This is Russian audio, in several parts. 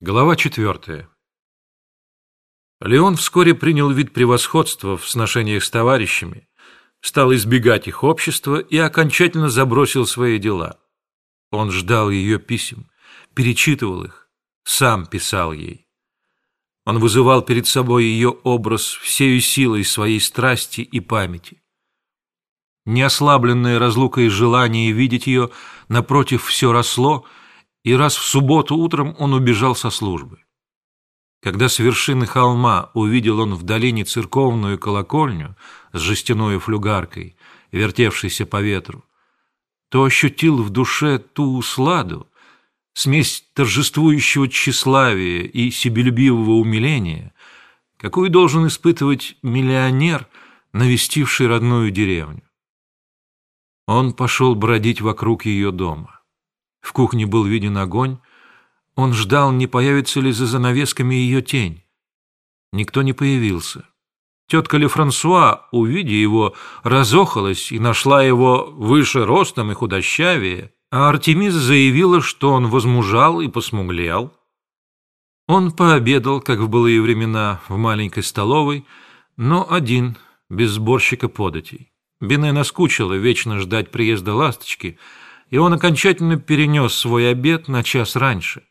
Глава четвертая. Леон вскоре принял вид превосходства в сношениях с товарищами, стал избегать их общества и окончательно забросил свои дела. Он ждал ее писем, перечитывал их, сам писал ей. Он вызывал перед собой ее образ всею силой своей страсти и памяти. Неослабленное разлукой желание видеть ее, напротив, все росло — и раз в субботу утром он убежал со службы. Когда с вершины холма увидел он в долине церковную колокольню с жестяной флюгаркой, вертевшейся по ветру, то ощутил в душе ту усладу, смесь торжествующего тщеславия и себелюбивого умиления, какую должен испытывать миллионер, навестивший родную деревню. Он пошел бродить вокруг ее дома. В кухне был виден огонь. Он ждал, не появится ли за занавесками ее тень. Никто не появился. Тетка Лефрансуа, увидя его, разохалась и нашла его выше ростом и худощавее, а Артемиза заявила, что он возмужал и посмуглел. Он пообедал, как в былые времена, в маленькой столовой, но один, без сборщика податей. Бене наскучило вечно ждать приезда ласточки — и он окончательно перенес свой обед на час раньше.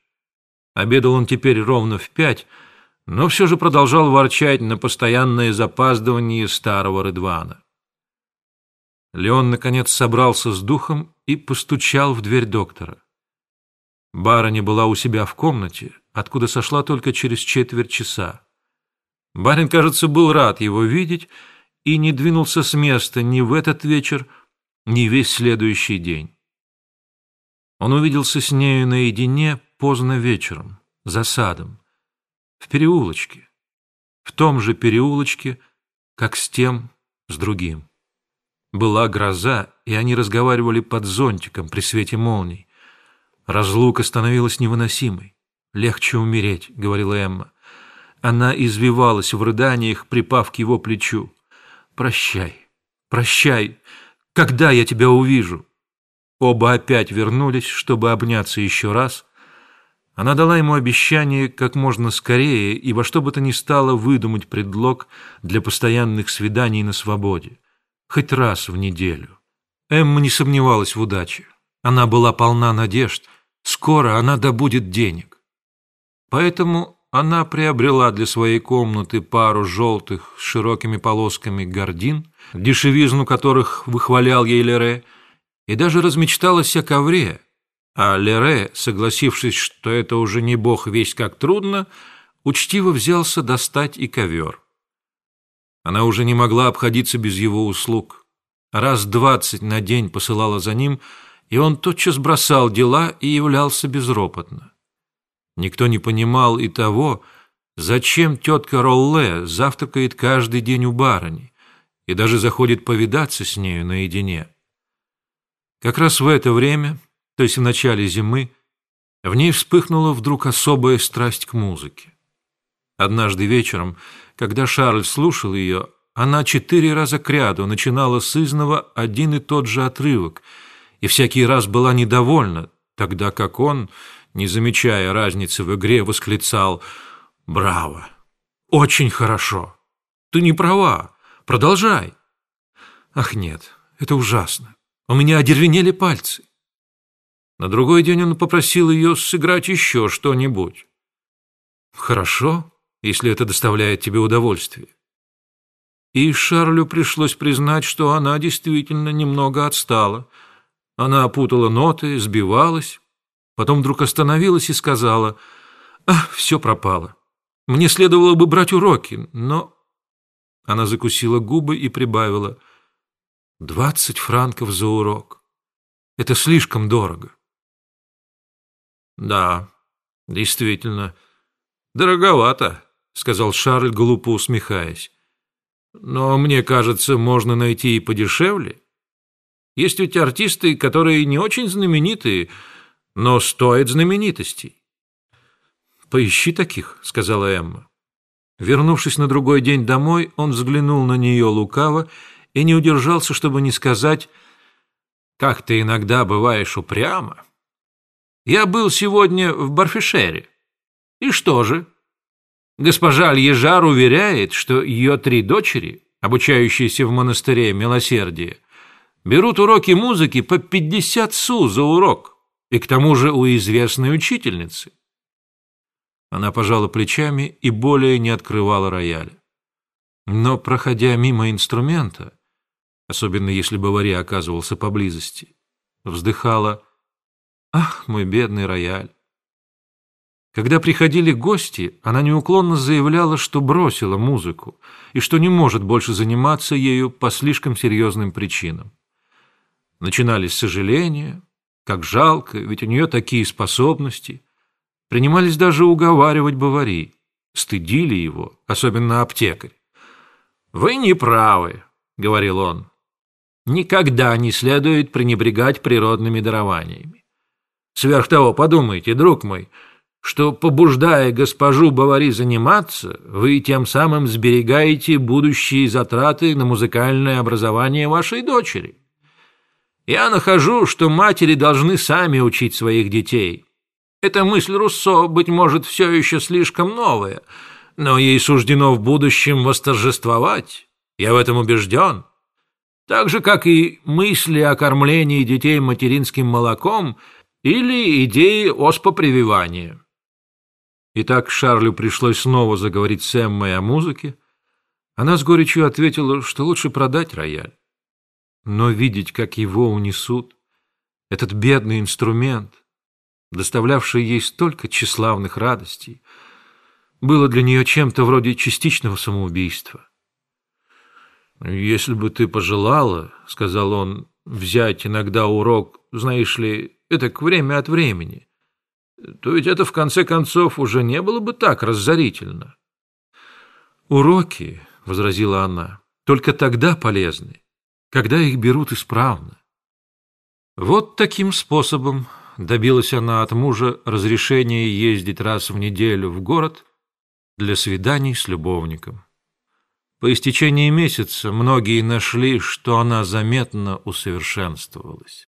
Обедал он теперь ровно в пять, но все же продолжал ворчать на постоянное запаздывание старого Рыдвана. Леон, наконец, собрался с духом и постучал в дверь доктора. Барыня была у себя в комнате, откуда сошла только через четверть часа. Барин, кажется, был рад его видеть и не двинулся с места ни в этот вечер, ни весь следующий день. Он увиделся с нею наедине поздно вечером, за садом, в переулочке, в том же переулочке, как с тем, с другим. Была гроза, и они разговаривали под зонтиком при свете молний. Разлука становилась невыносимой. «Легче умереть», — говорила Эмма. Она извивалась в рыданиях, припав к его плечу. «Прощай, прощай, когда я тебя увижу?» Оба опять вернулись, чтобы обняться еще раз. Она дала ему обещание как можно скорее и во что бы то ни стало выдумать предлог для постоянных свиданий на свободе. Хоть раз в неделю. Эмма не сомневалась в удаче. Она была полна надежд. Скоро она добудет денег. Поэтому она приобрела для своей комнаты пару желтых с широкими полосками гордин, дешевизну которых выхвалял ей Лере, и даже размечталась о ковре, а Лере, согласившись, что это уже не бог весть как трудно, учтиво взялся достать и ковер. Она уже не могла обходиться без его услуг. Раз двадцать на день посылала за ним, и он тотчас бросал дела и являлся безропотно. Никто не понимал и того, зачем тетка Ролле завтракает каждый день у барыни и даже заходит повидаться с нею наедине. Как раз в это время, то есть в начале зимы, в ней вспыхнула вдруг особая страсть к музыке. Однажды вечером, когда Шарль слушал ее, она четыре раза кряду начинала с изного один и тот же отрывок, и всякий раз была недовольна, тогда как он, не замечая разницы в игре, восклицал «Браво! Очень хорошо! Ты не права! Продолжай!» «Ах нет, это ужасно! У меня одервенели пальцы. На другой день он попросил ее сыграть еще что-нибудь. Хорошо, если это доставляет тебе удовольствие. И Шарлю пришлось признать, что она действительно немного отстала. Она опутала ноты, сбивалась, потом вдруг остановилась и сказала, «Ах, все пропало. Мне следовало бы брать уроки, но...» Она закусила губы и прибавила, Двадцать франков за урок. Это слишком дорого. Да, действительно, дороговато, сказал Шарль, глупо усмехаясь. Но мне кажется, можно найти и подешевле. Есть ведь артисты, которые не очень знаменитые, но стоят знаменитостей. Поищи таких, сказала Эмма. Вернувшись на другой день домой, он взглянул на нее лукаво и не удержался, чтобы не сказать, «Как ты иногда бываешь упрямо. Я был сегодня в Барфишере. И что же? Госпожа Альежар уверяет, что ее три дочери, обучающиеся в монастыре Милосердия, берут уроки музыки по 50 су за урок, и к тому же у известной учительницы. Она пожала плечами и более не открывала рояля. Но, проходя мимо инструмента, особенно если Бавари оказывался поблизости, вздыхала «Ах, мой бедный рояль!». Когда приходили гости, она неуклонно заявляла, что бросила музыку и что не может больше заниматься ею по слишком серьезным причинам. Начинались сожаления, как жалко, ведь у нее такие способности. Принимались даже уговаривать Бавари, стыдили его, особенно аптекарь. «Вы не правы», — говорил он. «Никогда не следует пренебрегать природными дарованиями. Сверх того, подумайте, друг мой, что, побуждая госпожу Бавари заниматься, вы тем самым сберегаете будущие затраты на музыкальное образование вашей дочери. Я нахожу, что матери должны сами учить своих детей. Эта мысль Руссо, быть может, все еще слишком новая — но ей суждено в будущем восторжествовать. Я в этом убежден. Так же, как и мысли о кормлении детей материнским молоком или идеи оспопрививания. Итак, Шарлю пришлось снова заговорить с Эммой о музыке. Она с горечью ответила, что лучше продать рояль. Но видеть, как его унесут, этот бедный инструмент, доставлявший ей столько тщеславных радостей, было для нее чем-то вроде частичного самоубийства. «Если бы ты пожелала, — сказал он, — взять иногда урок, знаешь ли, это к время от времени, то ведь это, в конце концов, уже не было бы так разорительно». «Уроки, — возразила она, — только тогда полезны, когда их берут исправно». Вот таким способом добилась она от мужа разрешения ездить раз в неделю в город для свиданий с любовником. По истечении месяца многие нашли, что она заметно усовершенствовалась.